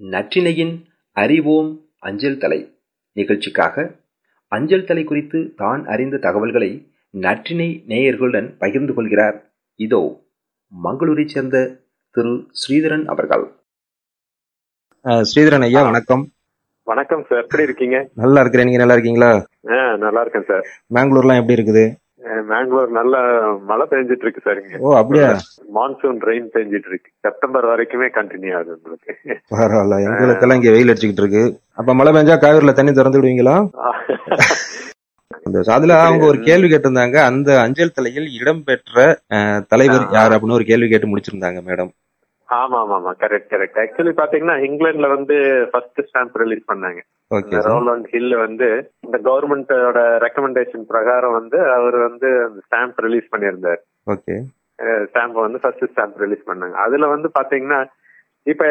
நற்றினையின் அறிவோம் அஞ்சல் தலை நிகழ்ச்சிக்காக அஞ்சல் தலை குறித்து தான் அறிந்த தகவல்களை நற்றினை நேயர்களுடன் பகிர்ந்து கொள்கிறார். இதோ மங்களூரைச் சேர்ந்த திரு ஸ்ரீதரன் அவர்கள். ஸ்ரீதரன் ஐயா வணக்கம். வணக்கம் சார். எப்படி இருக்கீங்க? நல்லா இருக்கிறேன். நீங்க நல்லா இருக்கீங்களா? ஆ, நல்லா இருக்கேன் சார். பெங்களூர்லாம் எப்படி இருக்குது? மேங்களூர் நல்ல மழை பெஞ்சிட்டு இருக்கு சார் இங்க. ஓ அப்படியா? மான்சூன் ரெயின் பெஞ்சிட்டு இருக்கு செப்டம்பர் வரைக்குமே கண்டினியூ ஆகுது உங்களுக்கு. பரவாயில்ல எங்களுக்கெல்லாம் இங்க வெயில் அடிச்சுக்கிட்டு இருக்கு அப்ப மழை பெஞ்சா காவிரில தண்ணி திறந்து விடுவீங்களா? அதுல அவங்க ஒரு கேள்வி கேட்டிருந்தாங்க. அந்த அஞ்சல் தலையில் இடம்பெற்ற தலைவர் யார் அப்படின்னு ஒரு கேள்வி கேட்டு முடிச்சிருந்தாங்க மேடம். ஆமா ஆமா ஆமா கரெக்ட் கரெக்ட் ஆக்சுவலி பாத்தீங்கன்னா இங்கிலாந்துல வந்து ஃபர்ஸ்ட் ஸ்டாம்ப் ரிலீஸ் பண்ணாங்க. ரோலாண்ட் ஹில் வந்து இந்த கவர்மெண்டோட ரெக்கமெண்டேஷன் பிரகாரம் வந்து அவர் வந்து ஸ்டாம்ப் ரிலீஸ் பண்ணியிருந்தார். ஓகே ஸ்டாம்ப் வந்து ஃபர்ஸ்ட் ஸ்டாம்ப் ரிலீஸ் பண்ணாங்க. அதுல வந்து பாத்தீங்கன்னா இப்ப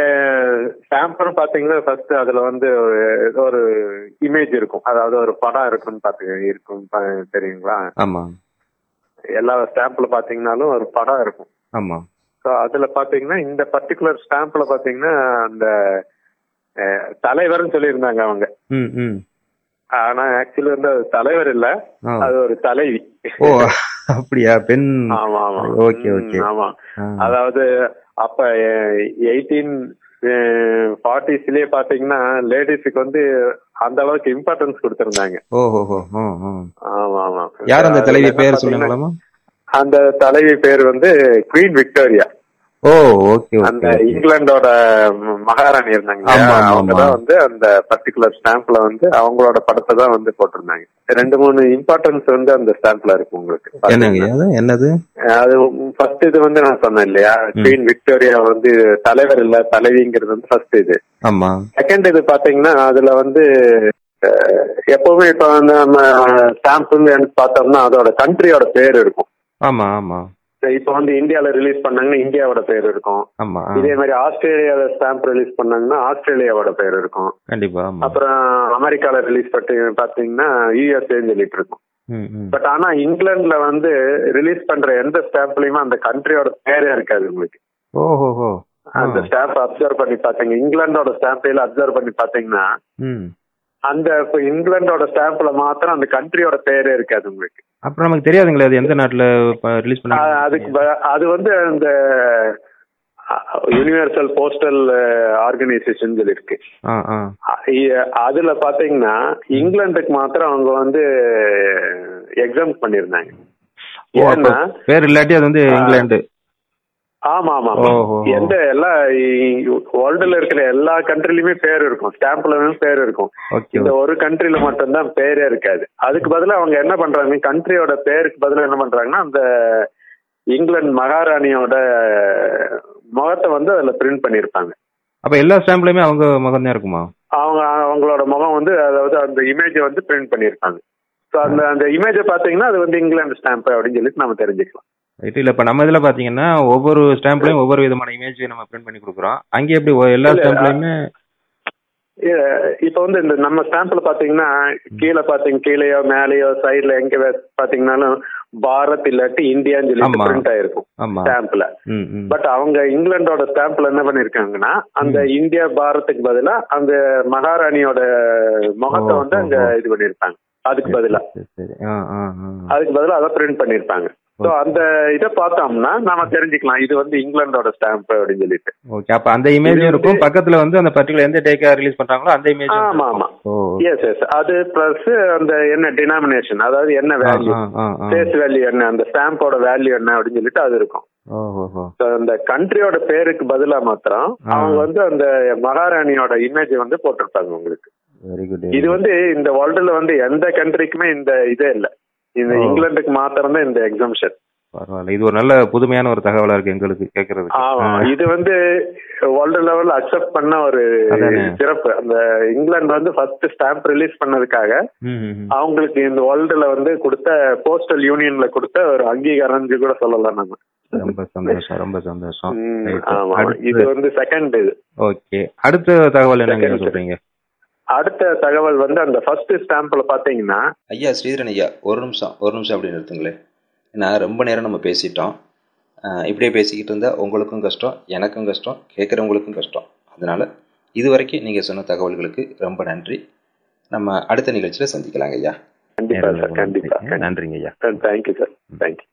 ஸ்டாம்பரும் பாத்தீங்கன்னா ஃபர்ஸ்ட் அதுல வந்து ஒரு ஏதோ ஒரு இமேஜ் இருக்கும். அதாவது ஒரு படம் இருக்குன்னு பாத்து இருக்கும் தெரியுங்களா? ஆமா. எல்லா ஸ்டாம்ப்ல பாத்தீங்கன்னாலும் ஒரு படம் இருக்கும். ஆமா. ஸோ அதுல பாத்தீங்கன்னா இந்த பர்டிகுலர் ஸ்டாம்ப்ல பாத்தீங்கன்னா அந்த தலைவர்னு சொல்லியிருந்தாங்க அவங்க. ஆனா ஆக்சுவலி வந்து அது தலைவர் இல்ல. அது ஒரு தலைவி. ஓ அப்படியா? பெண். ஆமா ஆமா. Okay okay. ஆமா. அதாவது அப்ப எயிட்டீன் ஃபார்ட்டிஸ்லயே பாத்தீங்கன்னா லேடிஸுக்கு வந்து அந்த அளவுக்கு இம்பார்ட்டன்ஸ் கொடுத்திருந்தாங்க. ஓ ஹோ ஹோ ஹோ, ஹோ. ஆமா ஆமா. யார் அந்த தலைவி பேர் சொல்லுங்களாமா அந்த தலைவி பேர் வந்து குவீன் விக்டோரியா ஓ ஓகே அந்த இங்கிலாந்தோட மகாராணி இருந்தாங்க இல்லையா? ஆமா, ஆமா, அவங்க ஆமா. தான் வந்து அந்த பர்டிகுலர் ஸ்டாம்ப்ல வந்து அவங்களோட படத்தை தான் வந்து போட்டிருந்தாங்க. ரெண்டு மூணு இம்பார்ட்டன்ஸ் வந்து அந்த ஸ்டாம்ப்ல இருக்கு உங்களுக்கு. என்னது? அது ஃபர்ஸ்ட் இது வந்து நான் சொன்னேன் இல்லையா? குவீன் விக்டோரியா வந்து தலைவர் இல்ல தலைவிங்கிறது வந்து ஃபர்ஸ்ட் இது. ஆமா. செகண்ட் இது பாத்தீங்கன்னா அதுல வந்து எப்பவுமே இப்ப வந்து நம்ம ஸ்டாம்ப்னு எடுத்து பார்த்தோம்னா அதோட கண்ட்ரியோட பேர் இருக்கும். ஆமா ஆமா. இப்ப வந்து இந்தியால ரிலீஸ் பண்ணாங்கன்னா இந்தியாவோட பேர் இருக்கும். இதே மாதிரி ஆஸ்திரேலியால ஸ்டாம்ப் ரிலீஸ் பண்ணாங்கன்னா ஆஸ்திரேலியாவோட பேர் இருக்கும். கண்டிப்பா அப்புறம் அமெரிக்கால ரிலீஸ் பண்ணி பாத்தீங்கன்னா யூஎஸ்ஏன்னு சொல்லிட்டு இருக்கும். பட் ஆனா இங்கிலாந்துல வந்து ரிலீஸ் பண்ற எந்த ஸ்டாம்ப்லயுமே அந்த கண்ட்ரியோட பேரே இருக்காது உங்களுக்கு. ஓஹோஹோ. அந்த ஸ்டாம்ப் அப்சர்வ் பண்ணி பாத்தீங்க இங்கிலாந்தோட ஸ்டாம்பையில அப்சர்வ் பண்ணி பாத்தீங்கன்னா அந்த இப்ப இங்கிலாந்தோட ஸ்டாம்ப்ல மாத்திரம் அந்த கண்ட்ரியோட பேரே இருக்காது உங்களுக்கு. அப்புறம் நமக்கு தெரியாதுங்களே அது எந்த நாட்டுல ரிலீஸ் அ- அதுக்கு அது வந்து அந்த யூனிவர்சல் போஸ்டல் ஆர்கனைசேஷன் இருக்கு அதுல பாத்தீங்கன்னா இங்கிலாந்துக்கு மாத்திரம் அவங்க வந்து எக்ஸாம் பண்ணிருந்தாங்க ஏன்னா பேர் இல்லாட்டி அது வந்து இங்கிலாந்து. ஆமா ஆமா. எந்த எல்லா வேர்ல்டுல இருக்கிற எல்லா கண்ட்ரிலயுமே பேர் இருக்கும். ஸ்டாம்ப்லயும் பேர் இருக்கும். இந்த ஒரு கண்ட்ரில மட்டும்தான் பேரே இருக்காது. அதுக்கு பதிலா அவங்க என்ன பண்றாங்க? கண்ட்ரியோட பேருக்கு பதிலா என்ன பண்றாங்கன்னா அந்த இங்கிலாந்து மகாராணியோட முகத்தை வந்து அதுல பிரிண்ட் பண்ணிருப்பாங்க அப்ப எல்லா ஸ்டாம்ப்லயுமே அவங்க முகம் தான் இருக்குமா? அவங்க அவங்களோட முகம் வந்து அதாவது அந்த இமேஜை வந்து பிரிண்ட் பண்ணிருப்பாங்க ஸோ அந்த அந்த இமேஜை பாத்தீங்கன்னா அது வந்து இங்கிலாந்து ஸ்டாம்ப் அப்படின்னு சொல்லிட்டு நம்ம தெரிஞ்சுக்கலாம். ரைட் இல்ல இப்ப நம்ம இதுல பாத்தீங்கன்னா ஒவ்வொரு ஸ்டாம்ப்லயும் ஒவ்வொரு விதமான இமேஜ் நம்ம பிரிண்ட் பண்ணி கொடுக்குறோம். அங்கே எப்படி எல்லா ஸ்டாம்ப்லயுமே இப்ப வந்து இந்த நம்ம ஸ்டாம்ப்ல பாத்தீங்கன்னா கீழே பாத்தீங்க கீழேயோ மேலேயோ சைடுல எங்க பாத்தீங்கன்னாலும் பாரத் இல்லாட்டி இந்தியான்னு ஆமா. பிரிண்ட் ஆயிருக்கும் ஸ்டாம்ப்ல பட் அவங்க இங்கிலாந்தோட ஸ்டாம்ப்ல என்ன பண்ணிருக்காங்கன்னா அந்த இந்தியா பாரத்துக்கு பதிலா அந்த மகாராணியோட முகத்தை வந்து அங்க. இது பண்ணிருப்பாங்க. அதுக்கு பதிலா. அதுக்கு பதிலா அதை பிரிண்ட் பண்ணிருப்பாங்க. சோ அந்த இதை பார்த்தோம்னா நாம தெரிஞ்சுக்கலாம். இது வந்து இங்கிலாந்தோட ஸ்டாம்ப் அப்படின்னு சொல்லிட்டு. ஓகே அப்ப அந்த இமேஜும் இது இருக்கும். பக்கத்துல வந்து அந்த பர்டிகுலர் எந்த டேக்கா ரிலீஸ் பண்றாங்களோ அந்த இமேஜ் ஆமா ஆமா. எஸ் எஸ் அது பிளஸ் அந்த என்ன டினாமினேஷன் அதாவது என்ன வேல்யூ ஃபேஸ் வேல்யூ என்ன அந்த ஸ்டாம்போட வேல்யூ என்ன அப்படின்னு சொல்லிட்டு அது இருக்கும். அந்த கண்ட்ரியோட பேருக்கு பதிலா மாத்திரம். அவங்க வந்து அந்த மகாராணியோட இமேஜ் வந்து போட்டிருப்பாங்க உங்களுக்கு. இது வந்து இந்த வேர்ல்டுல வந்து எந்த கண்ட்ரிக்குமே இந்த இதே இல்ல. இந்த. இங்கிலாந்துக்கு மாத்திரம் தான் இந்த எக்ஸாம்ஷன் பரவாயில்ல. இது ஒரு நல்ல புதுமையான ஒரு தகவலா இருக்கு எங்களுக்கு ஆ. இது வந்து வேர்ல்டு லெவல்ல அக்செப்ட் பண்ண ஒரு. சிறப்பு. அந்த இங்கிலாந்து வந்து ஃபர்ஸ்ட் ஸ்டாம்ப் ரிலீஸ் பண்ணதுக்காக. அவங்களுக்கு இந்த வேர்ல்டுல வந்து கொடுத்த போஸ்டல் யூனியன்ல கொடுத்த ஒரு அங்கீகாரம் கூட சொல்லலாம் நம்ம ரொம்ப சந்தோஷம் ரொம்ப சந்தோஷம். இது வந்து செகண்ட் இது. ஓகே. அடுத்த தகவல் என்னங்க. சொல்றீங்க? அடுத்த தகவல் வந்து அந்த ஃபர்ஸ்ட் ஸ்டாம்ப்ல பாத்தீங்கன்னா ஐயா ஸ்ரீதரன் ஐயா ஒரு நிமிஷம் ஒரு நிமிஷம் அப்படி நிறுத்துங்களேன் ஏன்னா ரொம்ப நேரம் நம்ம பேசிட்டோம். இப்படியே பேசிக்கிட்டு இருந்தால் உங்களுக்கும் கஷ்டம் எனக்கும் கஷ்டம் கேட்குறவங்களுக்கும் கஷ்டம். அதனால இதுவரைக்கும் நீங்க சொன்ன தகவல்களுக்கு ரொம்ப நன்றி. நம்ம அடுத்த நிகழ்ச்சியில சந்திக்கலாங்க ஐயா. கண்டிப்பா சார் கண்டிப்பா. நன்றிங்க ஐயா. Thank you sir thank you